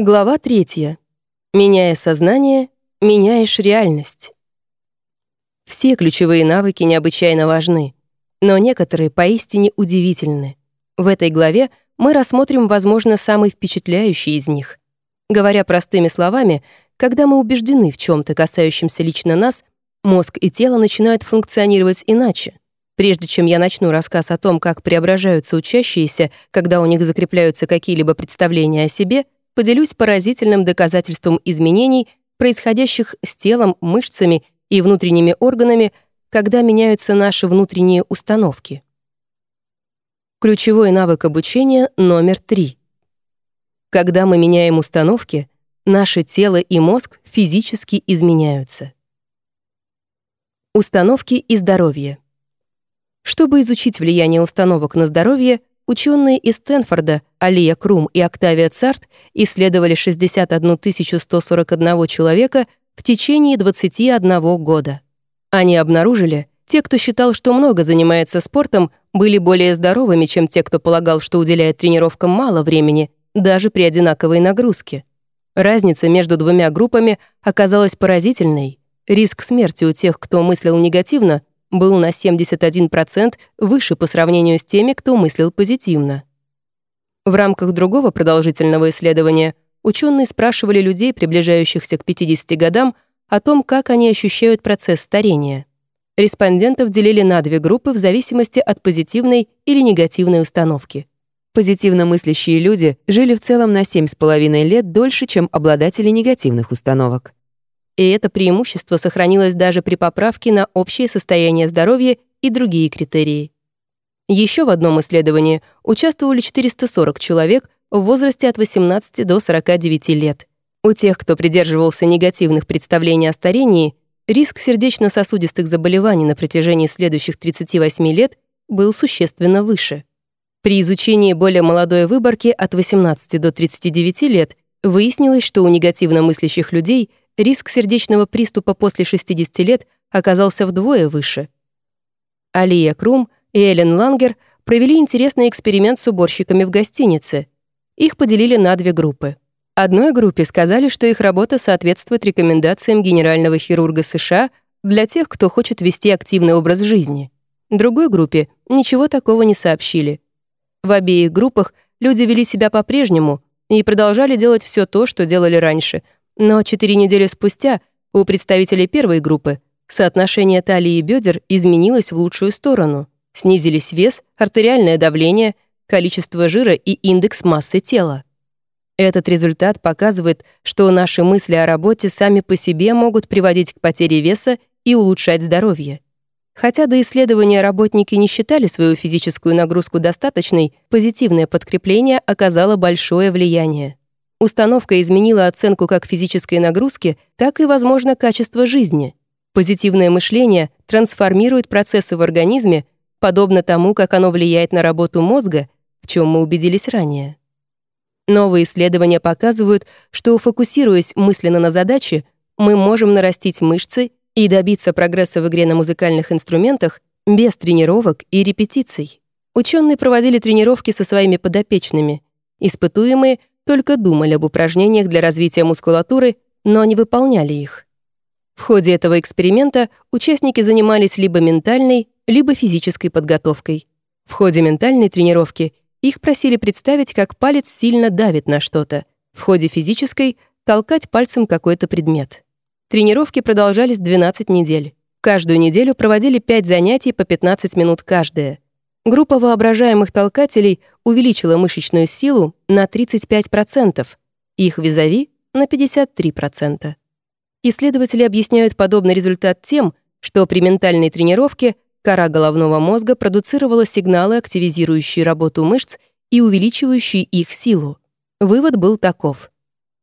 Глава третья. Меняя сознание, меняешь реальность. Все ключевые навыки необычайно важны, но некоторые поистине удивительны. В этой главе мы рассмотрим, возможно, самый впечатляющий из них. Говоря простыми словами, когда мы убеждены в чем то касающемся лично нас, мозг и тело начинают функционировать иначе. Прежде чем я начну рассказ о том, как преображаются учащиеся, когда у них закрепляются какие-либо представления о себе — поделюсь поразительным доказательством изменений, происходящих с телом, мышцами и внутренними органами, когда меняются наши внутренние установки. Ключевой навык обучения номер три. Когда мы меняем установки, наше тело и мозг физически изменяются. Установки и здоровье. Чтобы изучить влияние установок на здоровье, Ученые из Стэнфорда Алия Крум и Октавия Царт исследовали 61 141 человека в течение 21 года. Они обнаружили, те, кто считал, что много занимается спортом, были более здоровыми, чем те, кто полагал, что уделяет тренировкам мало времени, даже при одинаковой нагрузке. Разница между двумя группами оказалась поразительной. Риск смерти у тех, кто мыслил негативно, был на 71% выше по сравнению с теми, кто мыслил позитивно. В рамках другого продолжительного исследования ученые спрашивали людей, приближающихся к 50 годам, о том, как они ощущают процесс старения. Респондентов делили на две группы в зависимости от позитивной или негативной установки. Позитивно мыслящие люди жили в целом на 7,5 лет дольше, чем обладатели негативных установок и это преимущество сохранилось даже при поправке на общее состояние здоровья и другие критерии. Еще в одном исследовании участвовали 440 человек в возрасте от 18 до 49 лет. У тех, кто придерживался негативных представлений о старении, риск сердечно-сосудистых заболеваний на протяжении следующих 38 лет был существенно выше. При изучении более молодой выборки от 18 до 39 лет выяснилось, что у негативно мыслящих людей риск сердечного приступа после 60 лет оказался вдвое выше. Алия Крум и Эллен Лангер провели интересный эксперимент с уборщиками в гостинице. Их поделили на две группы. Одной группе сказали, что их работа соответствует рекомендациям генерального хирурга США для тех, кто хочет вести активный образ жизни. Другой группе ничего такого не сообщили. В обеих группах люди вели себя по-прежнему и продолжали делать все то, что делали раньше — но четыре недели спустя у представителей первой группы соотношение талии и бедер изменилось в лучшую сторону. Снизились вес, артериальное давление, количество жира и индекс массы тела. Этот результат показывает, что наши мысли о работе сами по себе могут приводить к потере веса и улучшать здоровье. Хотя до исследования работники не считали свою физическую нагрузку достаточной, позитивное подкрепление оказало большое влияние. Установка изменила оценку как физической нагрузки, так и, возможно, качества жизни. Позитивное мышление трансформирует процессы в организме, подобно тому, как оно влияет на работу мозга, в чем мы убедились ранее. Новые исследования показывают, что, фокусируясь мысленно на задаче, мы можем нарастить мышцы и добиться прогресса в игре на музыкальных инструментах без тренировок и репетиций. Ученые проводили тренировки со своими подопечными. Испытуемые только думали об упражнениях для развития мускулатуры, но не выполняли их. В ходе этого эксперимента участники занимались либо ментальной, либо физической подготовкой. В ходе ментальной тренировки их просили представить, как палец сильно давит на что-то. В ходе физической — толкать пальцем какой-то предмет. Тренировки продолжались 12 недель. Каждую неделю проводили 5 занятий по 15 минут каждое — Группа воображаемых толкателей увеличила мышечную силу на 35%, их визави — на 53%. Исследователи объясняют подобный результат тем, что при ментальной тренировке кора головного мозга продуцировала сигналы, активизирующие работу мышц и увеличивающие их силу. Вывод был таков.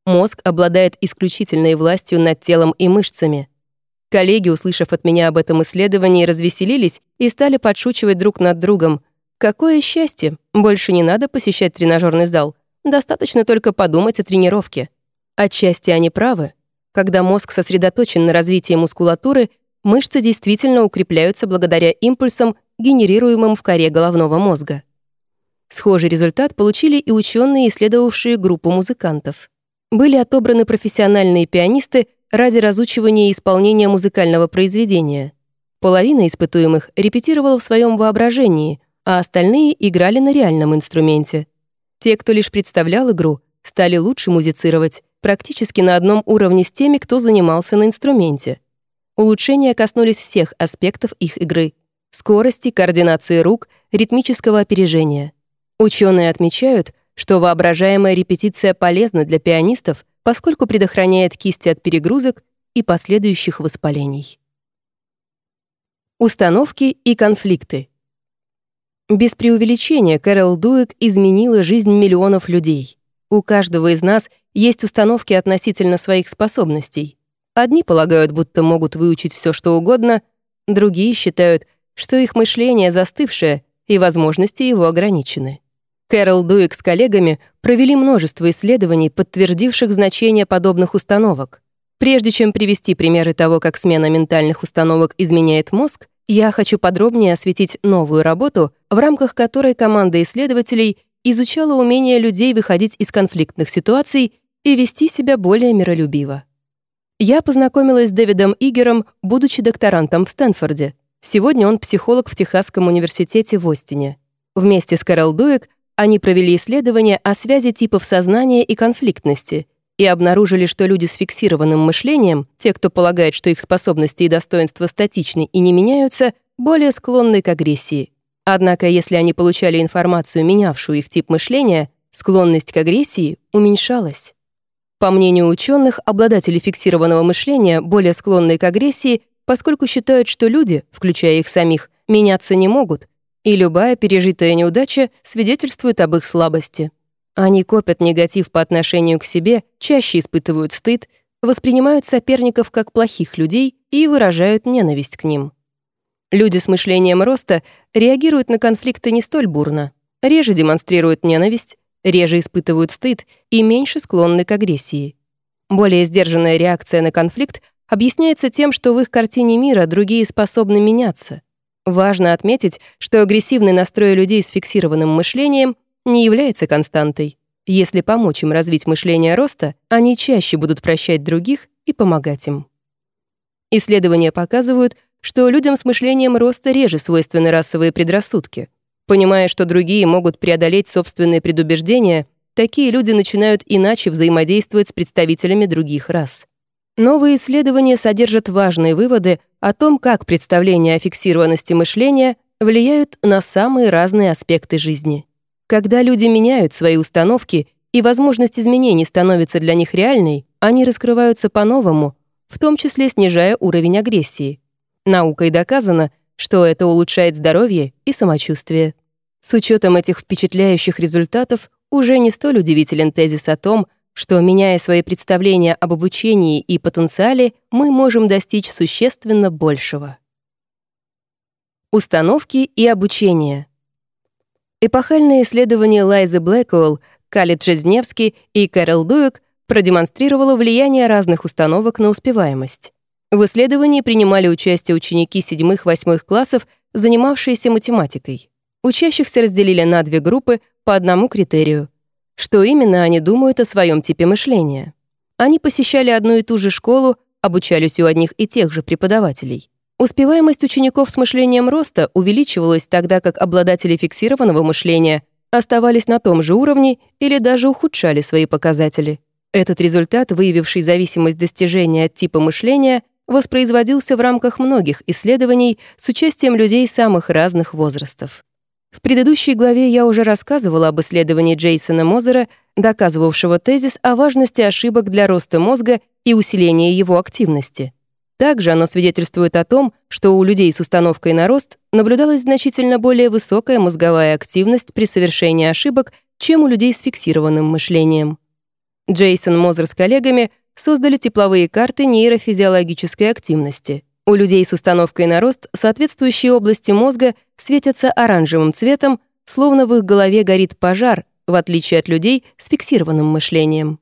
Мозг обладает исключительной властью над телом и мышцами — Коллеги, услышав от меня об этом исследовании, развеселились и стали подшучивать друг над другом. Какое счастье! Больше не надо посещать тренажерный зал. Достаточно только подумать о тренировке. Отчасти они правы. Когда мозг сосредоточен на развитии мускулатуры, мышцы действительно укрепляются благодаря импульсам, генерируемым в коре головного мозга. Схожий результат получили и ученые, исследовавшие группу музыкантов. были отобраны профессиональные пианисты ради разучивания и исполнения музыкального произведения. Половина испытуемых репетировала в своем воображении, а остальные играли на реальном инструменте. Те, кто лишь представлял игру, стали лучше музицировать, практически на одном уровне с теми, кто занимался на инструменте. Улучшения коснулись всех аспектов их игры — скорости, координации рук, ритмического опережения. Ученые отмечают, что воображаемая репетиция полезна для пианистов, поскольку предохраняет кисти от перегрузок и последующих воспалений. Установки и конфликты. Без преувеличения Кэрол Дуэк изменила жизнь миллионов людей. У каждого из нас есть установки относительно своих способностей. Одни полагают, будто могут выучить все, что угодно, другие считают, что их мышление застывшее и возможности его ограничены. Кэрол Дуик с коллегами провели множество исследований, подтвердивших значение подобных установок. Прежде чем привести примеры того, как смена ментальных установок изменяет мозг, я хочу подробнее осветить новую работу, в рамках которой команда исследователей изучала умение людей выходить из конфликтных ситуаций и вести себя более миролюбиво. Я познакомилась с Дэвидом Игером, будучи докторантом в Стэнфорде. Сегодня он психолог в Техасском университете в Остине. Вместе с Кэрол Дуэк они провели исследование о связи типов сознания и конфликтности и обнаружили, что люди с фиксированным мышлением, те, кто полагает, что их способности и достоинства статичны и не меняются, более склонны к агрессии. Однако, если они получали информацию, менявшую их тип мышления, склонность к агрессии уменьшалась. По мнению ученых, обладатели фиксированного мышления более склонны к агрессии, поскольку считают, что люди, включая их самих, меняться не могут, и любая пережитая неудача свидетельствует об их слабости. Они копят негатив по отношению к себе, чаще испытывают стыд, воспринимают соперников как плохих людей и выражают ненависть к ним. Люди с мышлением роста реагируют на конфликты не столь бурно, реже демонстрируют ненависть, реже испытывают стыд и меньше склонны к агрессии. Более сдержанная реакция на конфликт объясняется тем, что в их картине мира другие способны меняться. Важно отметить, что агрессивный настрой людей с фиксированным мышлением не является константой. Если помочь им развить мышление роста, они чаще будут прощать других и помогать им. Исследования показывают, что людям с мышлением роста реже свойственны расовые предрассудки. Понимая, что другие могут преодолеть собственные предубеждения, такие люди начинают иначе взаимодействовать с представителями других рас. Новые исследования содержат важные выводы о том, как представления о фиксированности мышления влияют на самые разные аспекты жизни. Когда люди меняют свои установки и возможность изменений становится для них реальной, они раскрываются по-новому, в том числе снижая уровень агрессии. Наукой доказано, что это улучшает здоровье и самочувствие. С учетом этих впечатляющих результатов уже не столь удивителен тезис о том, что, меняя свои представления об обучении и потенциале, мы можем достичь существенно большего. Установки и обучение. Эпохальные исследования Лайзы Блэкуэлл, Кали Джезневски и Кэрол Дуэк продемонстрировало влияние разных установок на успеваемость. В исследовании принимали участие ученики 7-8 классов, занимавшиеся математикой. Учащихся разделили на две группы по одному критерию — что именно они думают о своем типе мышления. Они посещали одну и ту же школу, обучались у одних и тех же преподавателей. Успеваемость учеников с мышлением роста увеличивалась тогда, как обладатели фиксированного мышления оставались на том же уровне или даже ухудшали свои показатели. Этот результат, выявивший зависимость достижения от типа мышления, воспроизводился в рамках многих исследований с участием людей самых разных возрастов. В предыдущей главе я уже рассказывала об исследовании Джейсона Мозера, доказывавшего тезис о важности ошибок для роста мозга и усиления его активности. Также оно свидетельствует о том, что у людей с установкой на рост наблюдалась значительно более высокая мозговая активность при совершении ошибок, чем у людей с фиксированным мышлением. Джейсон Мозер с коллегами создали тепловые карты нейрофизиологической активности — у людей с установкой на рост соответствующие области мозга светятся оранжевым цветом, словно в их голове горит пожар, в отличие от людей с фиксированным мышлением.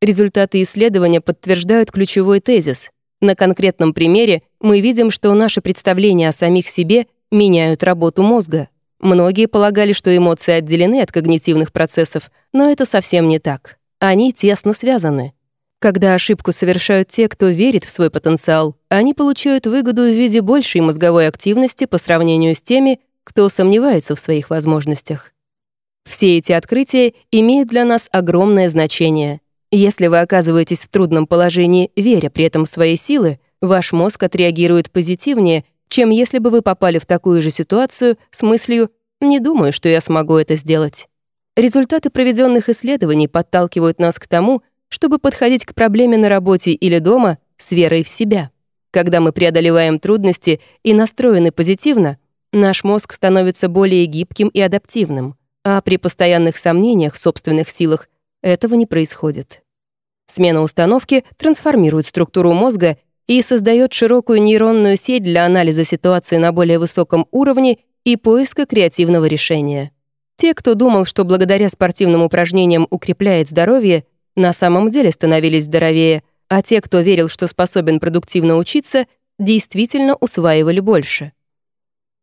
Результаты исследования подтверждают ключевой тезис. На конкретном примере мы видим, что наши представления о самих себе меняют работу мозга. Многие полагали, что эмоции отделены от когнитивных процессов, но это совсем не так. Они тесно связаны. Когда ошибку совершают те, кто верит в свой потенциал, они получают выгоду в виде большей мозговой активности по сравнению с теми, кто сомневается в своих возможностях. Все эти открытия имеют для нас огромное значение. Если вы оказываетесь в трудном положении, веря при этом в свои силы, ваш мозг отреагирует позитивнее, чем если бы вы попали в такую же ситуацию с мыслью «не думаю, что я смогу это сделать». Результаты проведенных исследований подталкивают нас к тому, чтобы подходить к проблеме на работе или дома с верой в себя. Когда мы преодолеваем трудности и настроены позитивно, наш мозг становится более гибким и адаптивным, а при постоянных сомнениях в собственных силах этого не происходит. Смена установки трансформирует структуру мозга и создает широкую нейронную сеть для анализа ситуации на более высоком уровне и поиска креативного решения. Те, кто думал, что благодаря спортивным упражнениям укрепляет здоровье, на самом деле становились здоровее, а те, кто верил, что способен продуктивно учиться, действительно усваивали больше.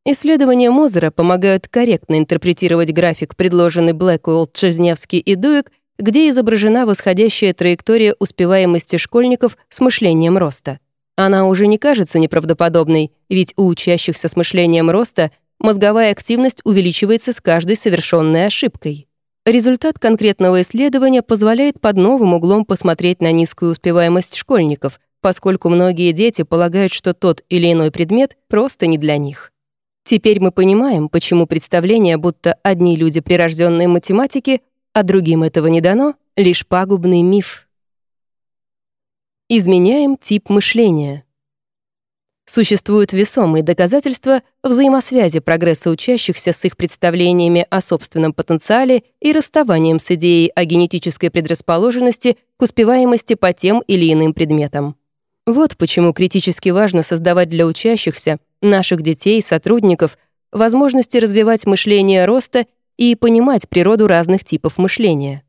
Исследования Мозера помогают корректно интерпретировать график, предложенный Блэкуэлл, Чезневский и Дуэк, где изображена восходящая траектория успеваемости школьников с мышлением роста. Она уже не кажется неправдоподобной, ведь у учащихся с мышлением роста мозговая активность увеличивается с каждой совершенной ошибкой. Результат конкретного исследования позволяет под новым углом посмотреть на низкую успеваемость школьников, поскольку многие дети полагают, что тот или иной предмет просто не для них. Теперь мы понимаем, почему представление, будто одни люди прирожденные математики, а другим этого не дано, лишь пагубный миф. Изменяем тип мышления. Существуют весомые доказательства взаимосвязи прогресса учащихся с их представлениями о собственном потенциале и расставанием с идеей о генетической предрасположенности к успеваемости по тем или иным предметам. Вот почему критически важно создавать для учащихся, наших детей, сотрудников, возможности развивать мышление роста и понимать природу разных типов мышления.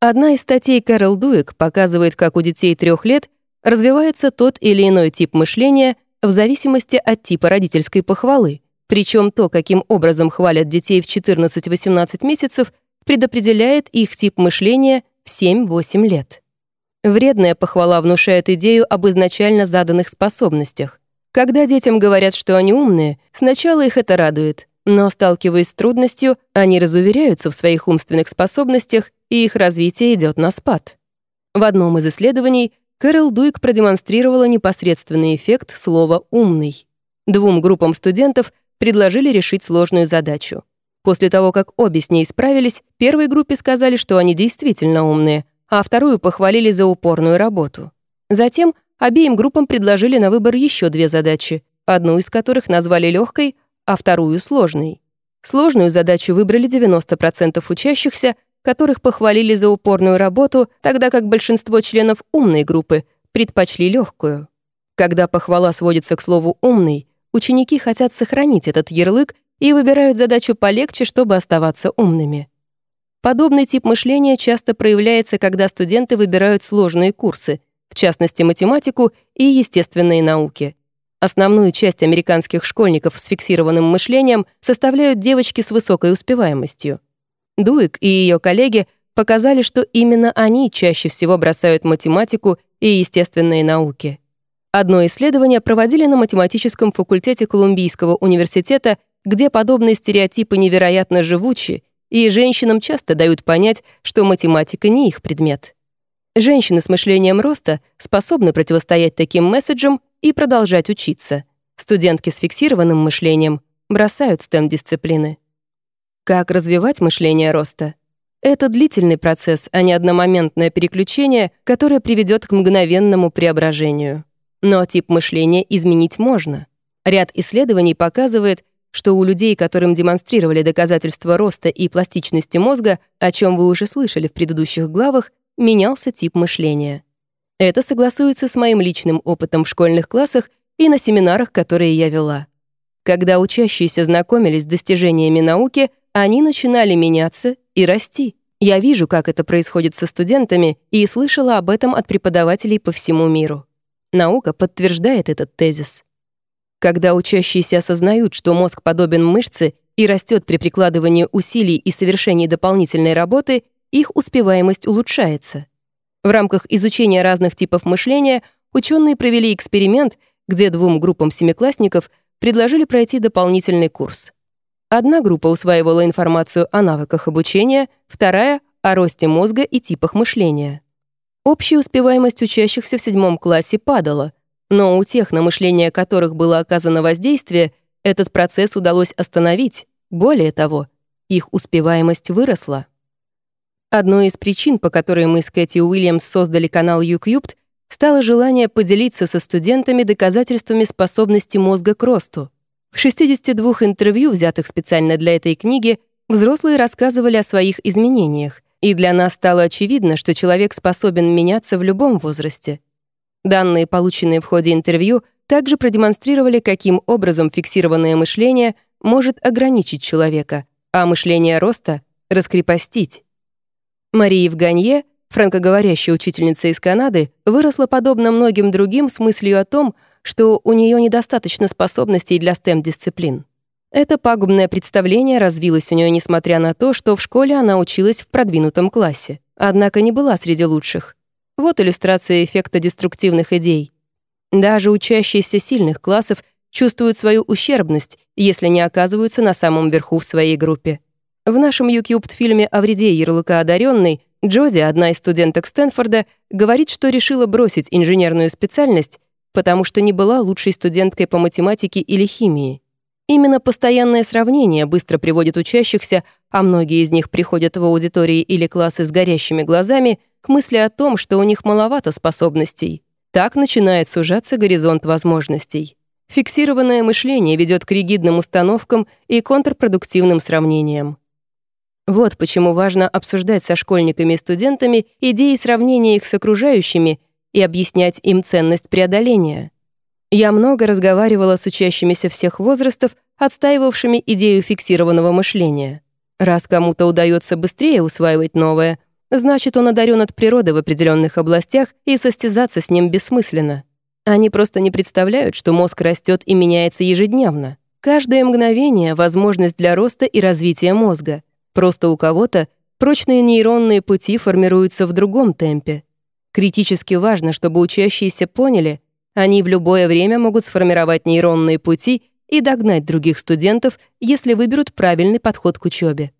Одна из статей Кэрол Дуэк показывает, как у детей трех лет развивается тот или иной тип мышления в зависимости от типа родительской похвалы. Причем то, каким образом хвалят детей в 14-18 месяцев, предопределяет их тип мышления в 7-8 лет. Вредная похвала внушает идею об изначально заданных способностях. Когда детям говорят, что они умные, сначала их это радует, но, сталкиваясь с трудностью, они разуверяются в своих умственных способностях, и их развитие идет на спад. В одном из исследований Кэрол Дуйк продемонстрировала непосредственный эффект слова «умный». Двум группам студентов предложили решить сложную задачу. После того, как обе с ней справились, первой группе сказали, что они действительно умные, а вторую похвалили за упорную работу. Затем обеим группам предложили на выбор еще две задачи, одну из которых назвали легкой, а вторую — сложной. Сложную задачу выбрали 90% учащихся, которых похвалили за упорную работу, тогда как большинство членов умной группы предпочли легкую. Когда похвала сводится к слову «умный», ученики хотят сохранить этот ярлык и выбирают задачу полегче, чтобы оставаться умными. Подобный тип мышления часто проявляется, когда студенты выбирают сложные курсы, в частности математику и естественные науки. Основную часть американских школьников с фиксированным мышлением составляют девочки с высокой успеваемостью. Дуик и ее коллеги показали, что именно они чаще всего бросают математику и естественные науки. Одно исследование проводили на математическом факультете Колумбийского университета, где подобные стереотипы невероятно живучи, и женщинам часто дают понять, что математика не их предмет. Женщины с мышлением роста способны противостоять таким месседжам и продолжать учиться. Студентки с фиксированным мышлением бросают STEM-дисциплины. Как развивать мышление роста? Это длительный процесс, а не одномоментное переключение, которое приведет к мгновенному преображению. Но тип мышления изменить можно. Ряд исследований показывает, что у людей, которым демонстрировали доказательства роста и пластичности мозга, о чем вы уже слышали в предыдущих главах, менялся тип мышления. Это согласуется с моим личным опытом в школьных классах и на семинарах, которые я вела. Когда учащиеся знакомились с достижениями науки — они начинали меняться и расти. Я вижу, как это происходит со студентами, и слышала об этом от преподавателей по всему миру. Наука подтверждает этот тезис. Когда учащиеся осознают, что мозг подобен мышце и растет при прикладывании усилий и совершении дополнительной работы, их успеваемость улучшается. В рамках изучения разных типов мышления ученые провели эксперимент, где двум группам семиклассников предложили пройти дополнительный курс. Одна группа усваивала информацию о навыках обучения, вторая — о росте мозга и типах мышления. Общая успеваемость учащихся в седьмом классе падала, но у тех, на мышление которых было оказано воздействие, этот процесс удалось остановить. Более того, их успеваемость выросла. Одной из причин, по которой мы с Кэти Уильямс создали канал YouCubed, стало желание поделиться со студентами доказательствами способности мозга к росту. В 62 интервью, взятых специально для этой книги, взрослые рассказывали о своих изменениях, и для нас стало очевидно, что человек способен меняться в любом возрасте. Данные, полученные в ходе интервью, также продемонстрировали, каким образом фиксированное мышление может ограничить человека, а мышление роста — раскрепостить. Мария Евганье, франкоговорящая учительница из Канады, выросла подобно многим другим с мыслью о том, что у нее недостаточно способностей для STEM-дисциплин. Это пагубное представление развилось у нее, несмотря на то, что в школе она училась в продвинутом классе, однако не была среди лучших. Вот иллюстрация эффекта деструктивных идей. Даже учащиеся сильных классов чувствуют свою ущербность, если не оказываются на самом верху в своей группе. В нашем YouTube-фильме о вреде ярлыка одаренный Джози, одна из студенток Стэнфорда, говорит, что решила бросить инженерную специальность, потому что не была лучшей студенткой по математике или химии. Именно постоянное сравнение быстро приводит учащихся, а многие из них приходят в аудитории или классы с горящими глазами, к мысли о том, что у них маловато способностей. Так начинает сужаться горизонт возможностей. Фиксированное мышление ведет к ригидным установкам и контрпродуктивным сравнениям. Вот почему важно обсуждать со школьниками и студентами идеи сравнения их с окружающими и объяснять им ценность преодоления. Я много разговаривала с учащимися всех возрастов, отстаивавшими идею фиксированного мышления. Раз кому-то удается быстрее усваивать новое, значит, он одарен от природы в определенных областях, и состязаться с ним бессмысленно. Они просто не представляют, что мозг растет и меняется ежедневно. Каждое мгновение — возможность для роста и развития мозга — Просто у кого-то прочные нейронные пути формируются в другом темпе. Критически важно, чтобы учащиеся поняли, они в любое время могут сформировать нейронные пути и догнать других студентов, если выберут правильный подход к учебе.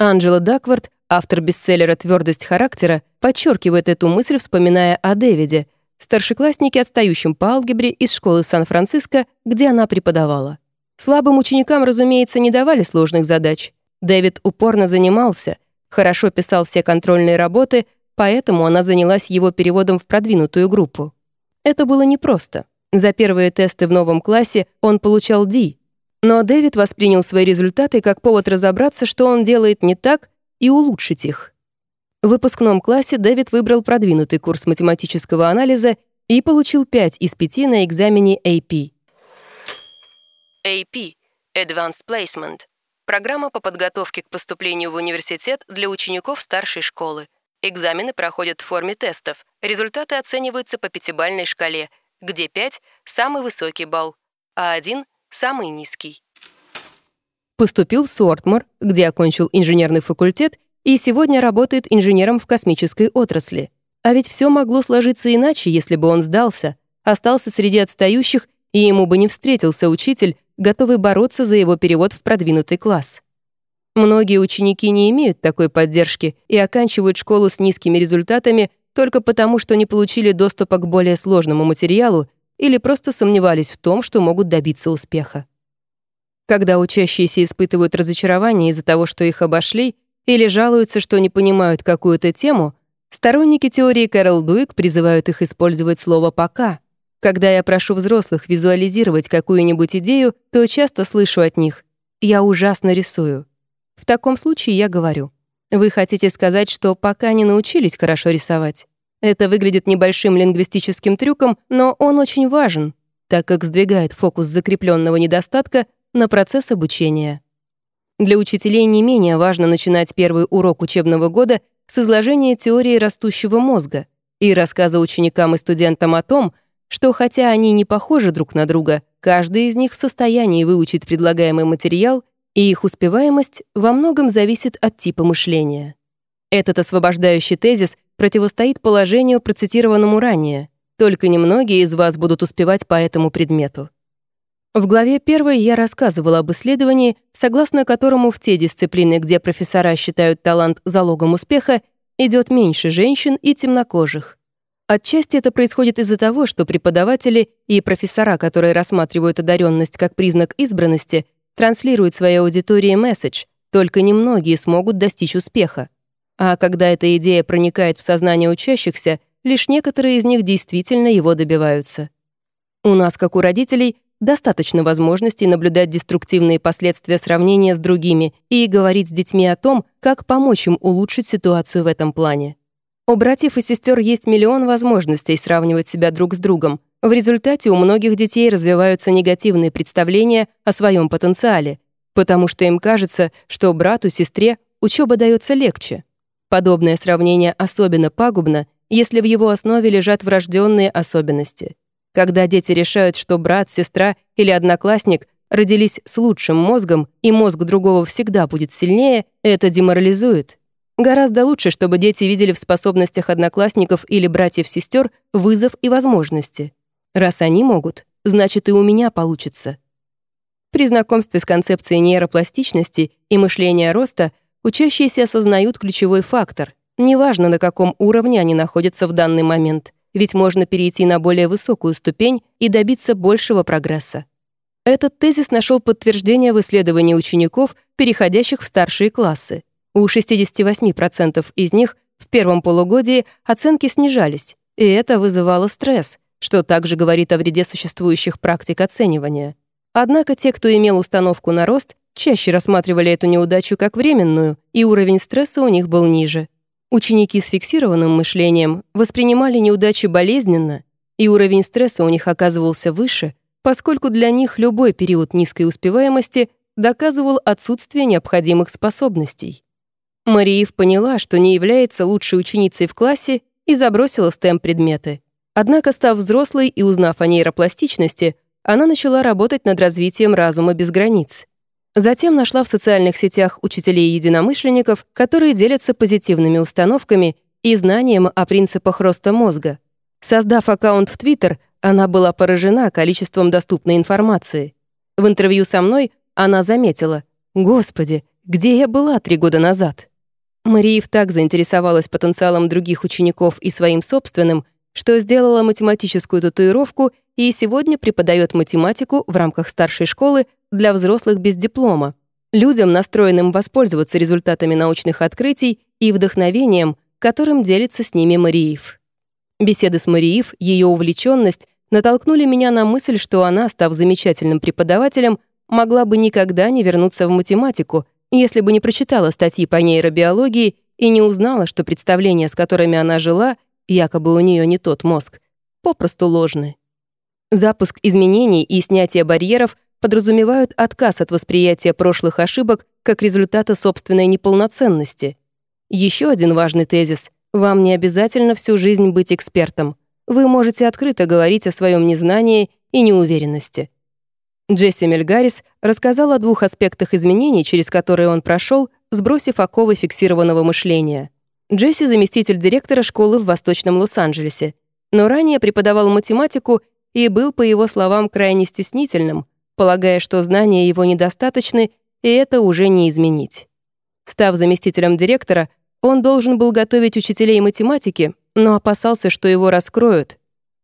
Анджела Даквард, автор бестселлера «Твердость характера», подчеркивает эту мысль, вспоминая о Дэвиде, старшекласснике, отстающем по алгебре из школы Сан-Франциско, где она преподавала. Слабым ученикам, разумеется, не давали сложных задач. Дэвид упорно занимался, хорошо писал все контрольные работы, поэтому она занялась его переводом в продвинутую группу. Это было непросто. За первые тесты в новом классе он получал D. Но Дэвид воспринял свои результаты как повод разобраться, что он делает не так, и улучшить их. В выпускном классе Дэвид выбрал продвинутый курс математического анализа и получил 5 из 5 на экзамене AP. AP — Advanced Placement Программа по подготовке к поступлению в университет для учеников старшей школы. Экзамены проходят в форме тестов. Результаты оцениваются по пятибалльной шкале, где 5 — самый высокий балл, а 1 — самый низкий. Поступил в Суортмор, где окончил инженерный факультет и сегодня работает инженером в космической отрасли. А ведь все могло сложиться иначе, если бы он сдался, остался среди отстающих, и ему бы не встретился учитель, готовый бороться за его перевод в продвинутый класс. Многие ученики не имеют такой поддержки и оканчивают школу с низкими результатами только потому, что не получили доступа к более сложному материалу или просто сомневались в том, что могут добиться успеха. Когда учащиеся испытывают разочарование из-за того, что их обошли, или жалуются, что не понимают какую-то тему, сторонники теории Кэрол Дуик призывают их использовать слово «пока», когда я прошу взрослых визуализировать какую-нибудь идею, то часто слышу от них «я ужасно рисую». В таком случае я говорю «вы хотите сказать, что пока не научились хорошо рисовать?» Это выглядит небольшим лингвистическим трюком, но он очень важен, так как сдвигает фокус закрепленного недостатка на процесс обучения. Для учителей не менее важно начинать первый урок учебного года с изложения теории растущего мозга и рассказа ученикам и студентам о том, что хотя они не похожи друг на друга, каждый из них в состоянии выучить предлагаемый материал, и их успеваемость во многом зависит от типа мышления. Этот освобождающий тезис противостоит положению, процитированному ранее. Только немногие из вас будут успевать по этому предмету. В главе 1 я рассказывала об исследовании, согласно которому в те дисциплины, где профессора считают талант залогом успеха, идет меньше женщин и темнокожих. Отчасти это происходит из-за того, что преподаватели и профессора, которые рассматривают одаренность как признак избранности, транслируют своей аудитории месседж «только немногие смогут достичь успеха». А когда эта идея проникает в сознание учащихся, лишь некоторые из них действительно его добиваются. У нас, как у родителей, достаточно возможностей наблюдать деструктивные последствия сравнения с другими и говорить с детьми о том, как помочь им улучшить ситуацию в этом плане. У братьев и сестер есть миллион возможностей сравнивать себя друг с другом. В результате у многих детей развиваются негативные представления о своем потенциале, потому что им кажется, что брату, сестре учеба дается легче. Подобное сравнение особенно пагубно, если в его основе лежат врожденные особенности. Когда дети решают, что брат, сестра или одноклассник родились с лучшим мозгом, и мозг другого всегда будет сильнее, это деморализует. Гораздо лучше, чтобы дети видели в способностях одноклассников или братьев-сестер вызов и возможности. Раз они могут, значит и у меня получится. При знакомстве с концепцией нейропластичности и мышления роста учащиеся осознают ключевой фактор. Неважно, на каком уровне они находятся в данный момент — ведь можно перейти на более высокую ступень и добиться большего прогресса. Этот тезис нашел подтверждение в исследовании учеников, переходящих в старшие классы. У 68% из них в первом полугодии оценки снижались, и это вызывало стресс, что также говорит о вреде существующих практик оценивания. Однако те, кто имел установку на рост, чаще рассматривали эту неудачу как временную, и уровень стресса у них был ниже. Ученики с фиксированным мышлением воспринимали неудачи болезненно, и уровень стресса у них оказывался выше, поскольку для них любой период низкой успеваемости доказывал отсутствие необходимых способностей. Мариев поняла, что не является лучшей ученицей в классе и забросила STEM-предметы. Однако, став взрослой и узнав о нейропластичности, она начала работать над развитием разума без границ. Затем нашла в социальных сетях учителей-единомышленников, которые делятся позитивными установками и знанием о принципах роста мозга. Создав аккаунт в Твиттер, она была поражена количеством доступной информации. В интервью со мной она заметила «Господи, где я была три года назад?» Мариев так заинтересовалась потенциалом других учеников и своим собственным, что сделала математическую татуировку и сегодня преподает математику в рамках старшей школы для взрослых без диплома, людям, настроенным воспользоваться результатами научных открытий и вдохновением, которым делится с ними Мариев. Беседы с Мариев, ее увлеченность натолкнули меня на мысль, что она, став замечательным преподавателем, могла бы никогда не вернуться в математику, если бы не прочитала статьи по нейробиологии и не узнала, что представления, с которыми она жила, якобы у нее не тот мозг, попросту ложны. Запуск изменений и снятие барьеров подразумевают отказ от восприятия прошлых ошибок как результата собственной неполноценности. Еще один важный тезис — вам не обязательно всю жизнь быть экспертом. Вы можете открыто говорить о своем незнании и неуверенности. Джесси Мельгарис рассказал о двух аспектах изменений, через которые он прошел, сбросив оковы фиксированного мышления. Джесси — заместитель директора школы в Восточном Лос-Анджелесе, но ранее преподавал математику и был, по его словам, крайне стеснительным, полагая, что знания его недостаточны, и это уже не изменить. Став заместителем директора, он должен был готовить учителей математики, но опасался, что его раскроют.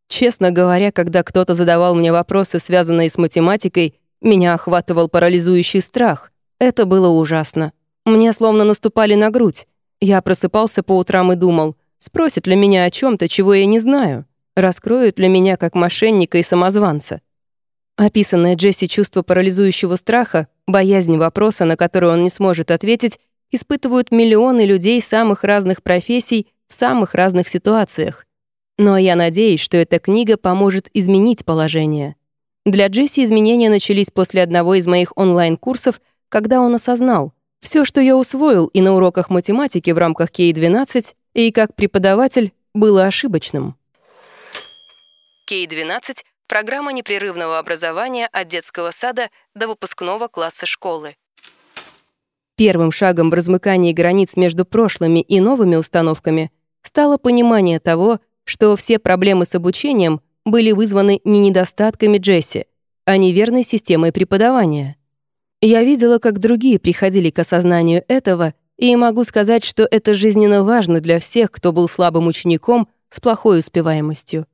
Честно говоря, когда кто-то задавал мне вопросы, связанные с математикой, меня охватывал парализующий страх. Это было ужасно. Мне словно наступали на грудь. Я просыпался по утрам и думал, спросят ли меня о чем то чего я не знаю, раскроют ли меня как мошенника и самозванца. Описанное Джесси чувство парализующего страха, боязнь вопроса, на который он не сможет ответить, испытывают миллионы людей самых разных профессий в самых разных ситуациях. Но я надеюсь, что эта книга поможет изменить положение. Для Джесси изменения начались после одного из моих онлайн-курсов, когда он осознал, все, что я усвоил и на уроках математики в рамках К-12, и как преподаватель, было ошибочным. К-12 Программа непрерывного образования от детского сада до выпускного класса школы. Первым шагом в размыкании границ между прошлыми и новыми установками стало понимание того, что все проблемы с обучением были вызваны не недостатками Джесси, а неверной системой преподавания. Я видела, как другие приходили к осознанию этого, и могу сказать, что это жизненно важно для всех, кто был слабым учеником с плохой успеваемостью.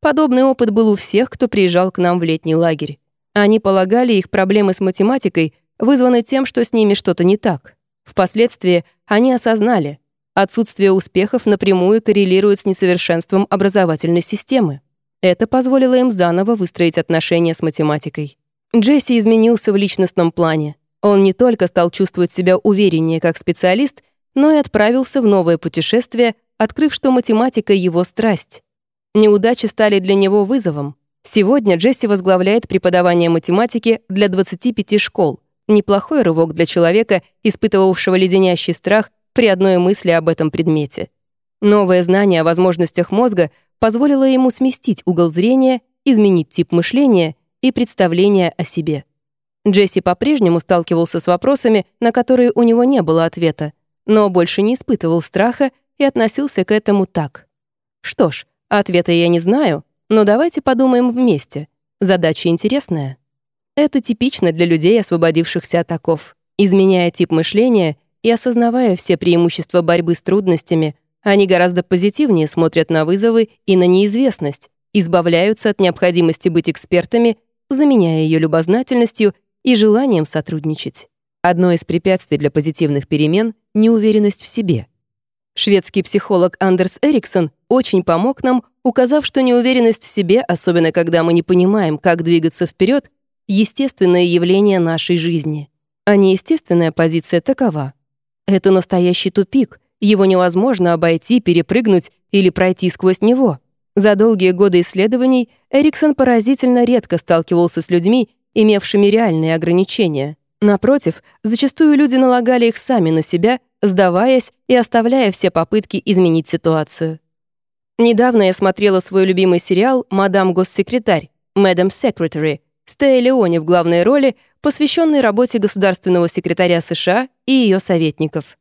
Подобный опыт был у всех, кто приезжал к нам в летний лагерь. Они полагали, их проблемы с математикой вызваны тем, что с ними что-то не так. Впоследствии они осознали, отсутствие успехов напрямую коррелирует с несовершенством образовательной системы. Это позволило им заново выстроить отношения с математикой. Джесси изменился в личностном плане. Он не только стал чувствовать себя увереннее как специалист, но и отправился в новое путешествие, открыв, что математика — его страсть. Неудачи стали для него вызовом. Сегодня Джесси возглавляет преподавание математики для 25 школ. Неплохой рывок для человека, испытывавшего леденящий страх при одной мысли об этом предмете. Новое знание о возможностях мозга позволило ему сместить угол зрения, изменить тип мышления и представления о себе. Джесси по-прежнему сталкивался с вопросами, на которые у него не было ответа, но больше не испытывал страха и относился к этому так. Что ж, ответа я не знаю, но давайте подумаем вместе. Задача интересная. Это типично для людей, освободившихся от оков. Изменяя тип мышления и осознавая все преимущества борьбы с трудностями, они гораздо позитивнее смотрят на вызовы и на неизвестность, избавляются от необходимости быть экспертами, заменяя ее любознательностью и желанием сотрудничать. Одно из препятствий для позитивных перемен — неуверенность в себе. Шведский психолог Андерс Эриксон очень помог нам, указав, что неуверенность в себе, особенно когда мы не понимаем, как двигаться вперед, естественное явление нашей жизни. А неестественная позиция такова. Это настоящий тупик, его невозможно обойти, перепрыгнуть или пройти сквозь него. За долгие годы исследований Эриксон поразительно редко сталкивался с людьми, имевшими реальные ограничения. Напротив, зачастую люди налагали их сами на себя, сдаваясь и оставляя все попытки изменить ситуацию. Недавно я смотрела свой любимый сериал «Мадам госсекретарь» «Madam Secretary» с Тея в главной роли, посвященный работе государственного секретаря США и ее советников.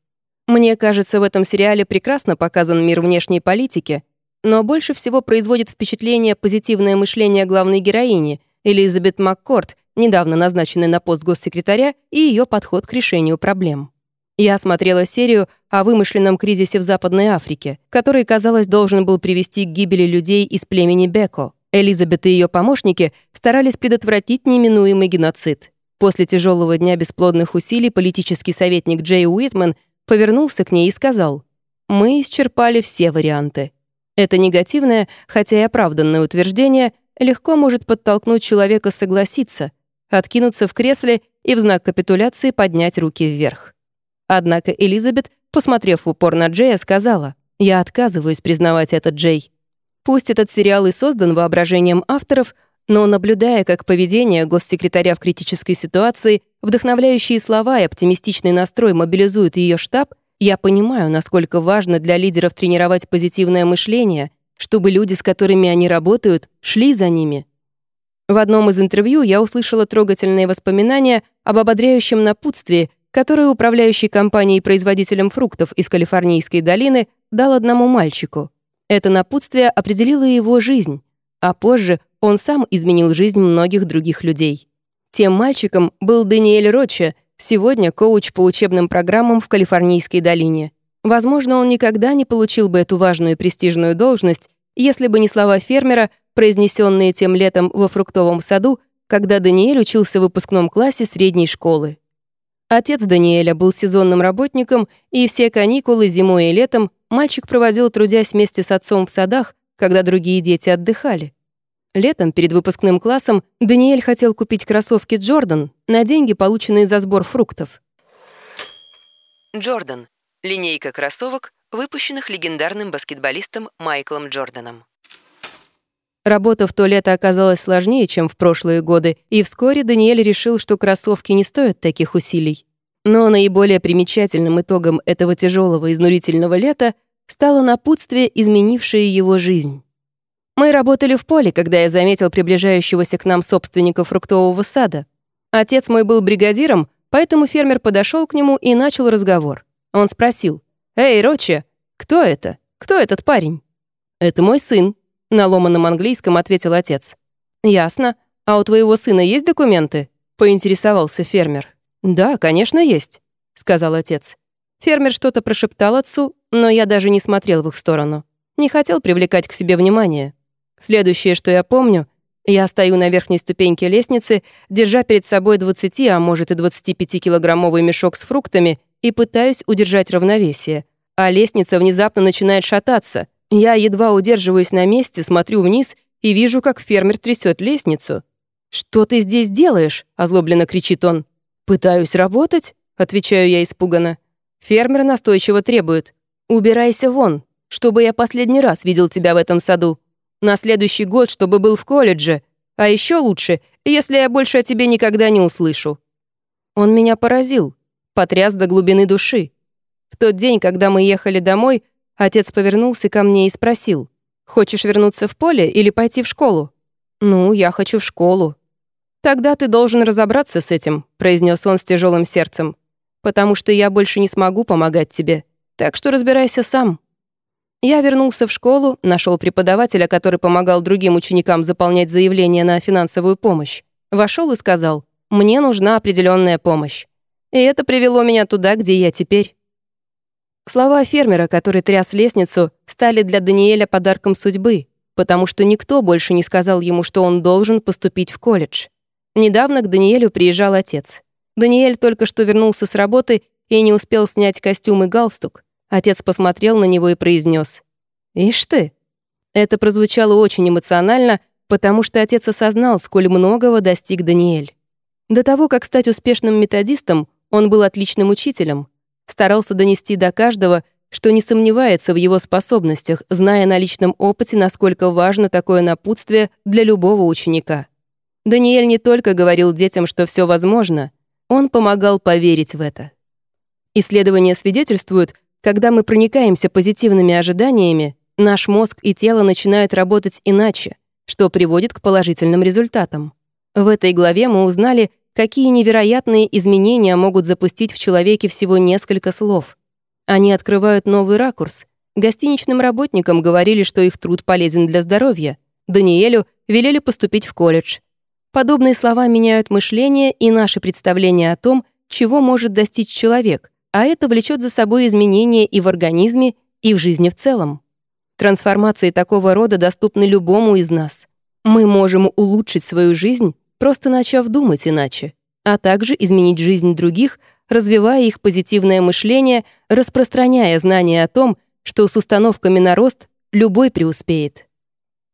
Мне кажется, в этом сериале прекрасно показан мир внешней политики, но больше всего производит впечатление позитивное мышление главной героини, Элизабет Маккорд, недавно назначенной на пост госсекретаря, и ее подход к решению проблем. Я смотрела серию о вымышленном кризисе в Западной Африке, который, казалось, должен был привести к гибели людей из племени Беко. Элизабет и ее помощники старались предотвратить неминуемый геноцид. После тяжелого дня бесплодных усилий политический советник Джей Уитман повернулся к ней и сказал, «Мы исчерпали все варианты». Это негативное, хотя и оправданное утверждение легко может подтолкнуть человека согласиться, откинуться в кресле и в знак капитуляции поднять руки вверх. Однако Элизабет, посмотрев в упор на Джея, сказала, «Я отказываюсь признавать это, Джей. Пусть этот сериал и создан воображением авторов, но наблюдая, как поведение госсекретаря в критической ситуации, вдохновляющие слова и оптимистичный настрой мобилизуют ее штаб, я понимаю, насколько важно для лидеров тренировать позитивное мышление, чтобы люди, с которыми они работают, шли за ними. В одном из интервью я услышала трогательные воспоминания об ободряющем напутствии, которое управляющий компанией-производителем фруктов из Калифорнийской долины дал одному мальчику. Это напутствие определило его жизнь, а позже он сам изменил жизнь многих других людей. Тем мальчиком был Даниэль Роча, сегодня коуч по учебным программам в Калифорнийской долине. Возможно, он никогда не получил бы эту важную и престижную должность, если бы не слова фермера, произнесенные тем летом во фруктовом саду, когда Даниэль учился в выпускном классе средней школы. Отец Даниэля был сезонным работником, и все каникулы зимой и летом мальчик проводил, трудясь вместе с отцом в садах, когда другие дети отдыхали. Летом, перед выпускным классом, Даниэль хотел купить кроссовки Джордан на деньги, полученные за сбор фруктов. Джордан Линейка кроссовок, выпущенных легендарным баскетболистом Майклом Джорданом. Работа в то лето оказалась сложнее, чем в прошлые годы, и вскоре Даниэль решил, что кроссовки не стоят таких усилий. Но наиболее примечательным итогом этого тяжелого изнурительного лета стало напутствие, изменившее его жизнь. Мы работали в поле, когда я заметил приближающегося к нам собственника фруктового сада. Отец мой был бригадиром, поэтому фермер подошел к нему и начал разговор. Он спросил, «Эй, Рочи, кто это? Кто этот парень?» «Это мой сын», — на ломаном английском ответил отец. «Ясно. А у твоего сына есть документы?» — поинтересовался фермер. «Да, конечно, есть», — сказал отец. Фермер что-то прошептал отцу, но я даже не смотрел в их сторону. Не хотел привлекать к себе внимание. Следующее, что я помню, я стою на верхней ступеньке лестницы, держа перед собой 20, а может и 25-килограммовый мешок с фруктами и пытаюсь удержать равновесие. А лестница внезапно начинает шататься. Я едва удерживаюсь на месте, смотрю вниз и вижу, как фермер трясет лестницу. «Что ты здесь делаешь?» – озлобленно кричит он. «Пытаюсь работать?» – отвечаю я испуганно. Фермер настойчиво требует. «Убирайся вон, чтобы я последний раз видел тебя в этом саду. На следующий год, чтобы был в колледже. А еще лучше, если я больше о тебе никогда не услышу». Он меня поразил, потряс до глубины души. В тот день, когда мы ехали домой, отец повернулся ко мне и спросил, «Хочешь вернуться в поле или пойти в школу?» «Ну, я хочу в школу». «Тогда ты должен разобраться с этим», — произнес он с тяжелым сердцем потому что я больше не смогу помогать тебе. Так что разбирайся сам». Я вернулся в школу, нашел преподавателя, который помогал другим ученикам заполнять заявление на финансовую помощь. Вошел и сказал, «Мне нужна определенная помощь». И это привело меня туда, где я теперь. Слова фермера, который тряс лестницу, стали для Даниэля подарком судьбы, потому что никто больше не сказал ему, что он должен поступить в колледж. Недавно к Даниэлю приезжал отец. Даниэль только что вернулся с работы и не успел снять костюм и галстук. Отец посмотрел на него и произнес: «Ишь ты!» Это прозвучало очень эмоционально, потому что отец осознал, сколь многого достиг Даниэль. До того, как стать успешным методистом, он был отличным учителем, старался донести до каждого, что не сомневается в его способностях, зная на личном опыте, насколько важно такое напутствие для любого ученика. Даниэль не только говорил детям, что все возможно, он помогал поверить в это. Исследования свидетельствуют, когда мы проникаемся позитивными ожиданиями, наш мозг и тело начинают работать иначе, что приводит к положительным результатам. В этой главе мы узнали, какие невероятные изменения могут запустить в человеке всего несколько слов. Они открывают новый ракурс. Гостиничным работникам говорили, что их труд полезен для здоровья. Даниэлю велели поступить в колледж. Подобные слова меняют мышление и наши представления о том, чего может достичь человек, а это влечет за собой изменения и в организме, и в жизни в целом. Трансформации такого рода доступны любому из нас. Мы можем улучшить свою жизнь, просто начав думать иначе, а также изменить жизнь других, развивая их позитивное мышление, распространяя знания о том, что с установками на рост любой преуспеет.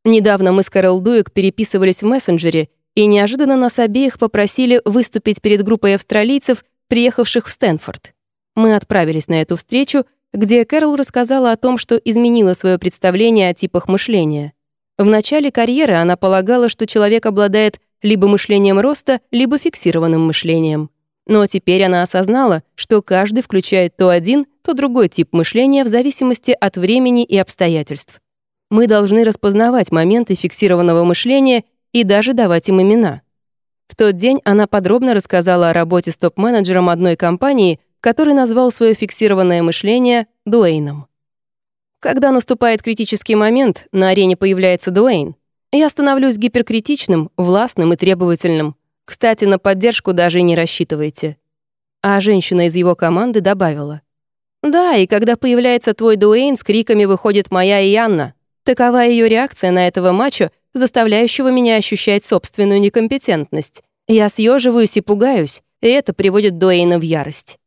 Недавно мы с Кэрол Дуэк переписывались в мессенджере, и неожиданно нас обеих попросили выступить перед группой австралийцев, приехавших в Стэнфорд. Мы отправились на эту встречу, где Кэрол рассказала о том, что изменила свое представление о типах мышления. В начале карьеры она полагала, что человек обладает либо мышлением роста, либо фиксированным мышлением. Но теперь она осознала, что каждый включает то один, то другой тип мышления в зависимости от времени и обстоятельств. Мы должны распознавать моменты фиксированного мышления и даже давать им имена. В тот день она подробно рассказала о работе с топ-менеджером одной компании, который назвал свое фиксированное мышление Дуэйном. Когда наступает критический момент, на арене появляется Дуэйн. Я становлюсь гиперкритичным, властным и требовательным. Кстати, на поддержку даже и не рассчитывайте. А женщина из его команды добавила. «Да, и когда появляется твой Дуэйн, с криками выходит моя и Анна. Такова ее реакция на этого мачо, заставляющего меня ощущать собственную некомпетентность. Я съеживаюсь и пугаюсь, и это приводит Дуэйна в ярость.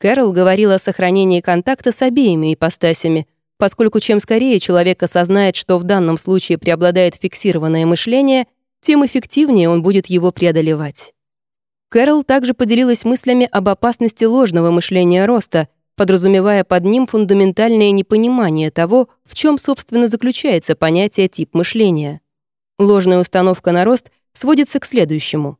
Кэрол говорила о сохранении контакта с обеими ипостасями, поскольку чем скорее человек осознает, что в данном случае преобладает фиксированное мышление, тем эффективнее он будет его преодолевать. Кэрол также поделилась мыслями об опасности ложного мышления роста, подразумевая под ним фундаментальное непонимание того, в чем, собственно, заключается понятие тип мышления. Ложная установка на рост сводится к следующему.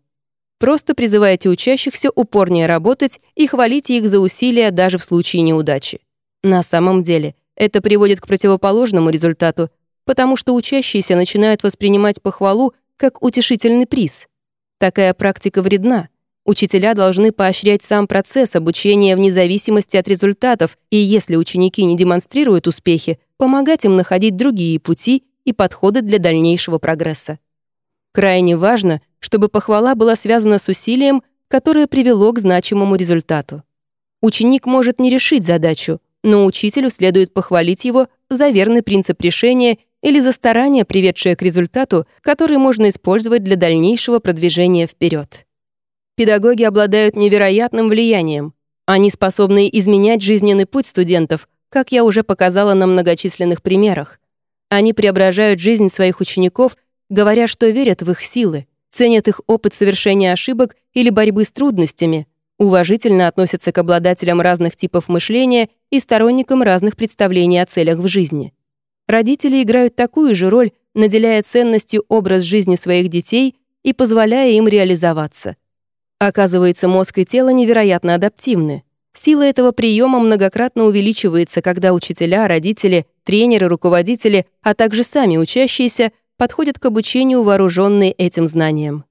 Просто призывайте учащихся упорнее работать и хвалите их за усилия даже в случае неудачи. На самом деле, это приводит к противоположному результату, потому что учащиеся начинают воспринимать похвалу как утешительный приз. Такая практика вредна, Учителя должны поощрять сам процесс обучения вне зависимости от результатов, и если ученики не демонстрируют успехи, помогать им находить другие пути и подходы для дальнейшего прогресса. Крайне важно, чтобы похвала была связана с усилием, которое привело к значимому результату. Ученик может не решить задачу, но учителю следует похвалить его за верный принцип решения или за старание, приведшее к результату, который можно использовать для дальнейшего продвижения вперед. Педагоги обладают невероятным влиянием. Они способны изменять жизненный путь студентов, как я уже показала на многочисленных примерах. Они преображают жизнь своих учеников, говоря, что верят в их силы, ценят их опыт совершения ошибок или борьбы с трудностями, уважительно относятся к обладателям разных типов мышления и сторонникам разных представлений о целях в жизни. Родители играют такую же роль, наделяя ценностью образ жизни своих детей и позволяя им реализоваться. Оказывается, мозг и тело невероятно адаптивны. Сила этого приема многократно увеличивается, когда учителя, родители, тренеры, руководители, а также сами учащиеся подходят к обучению, вооруженные этим знанием.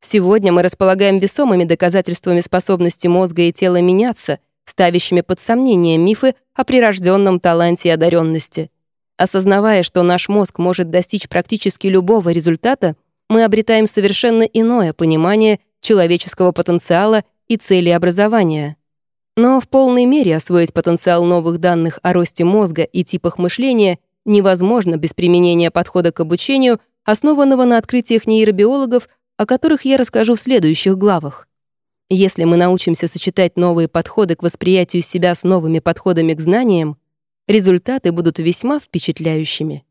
Сегодня мы располагаем весомыми доказательствами способности мозга и тела меняться, ставящими под сомнение мифы о прирожденном таланте и одаренности. Осознавая, что наш мозг может достичь практически любого результата, мы обретаем совершенно иное понимание человеческого потенциала и цели образования. Но в полной мере освоить потенциал новых данных о росте мозга и типах мышления невозможно без применения подхода к обучению, основанного на открытиях нейробиологов, о которых я расскажу в следующих главах. Если мы научимся сочетать новые подходы к восприятию себя с новыми подходами к знаниям, результаты будут весьма впечатляющими.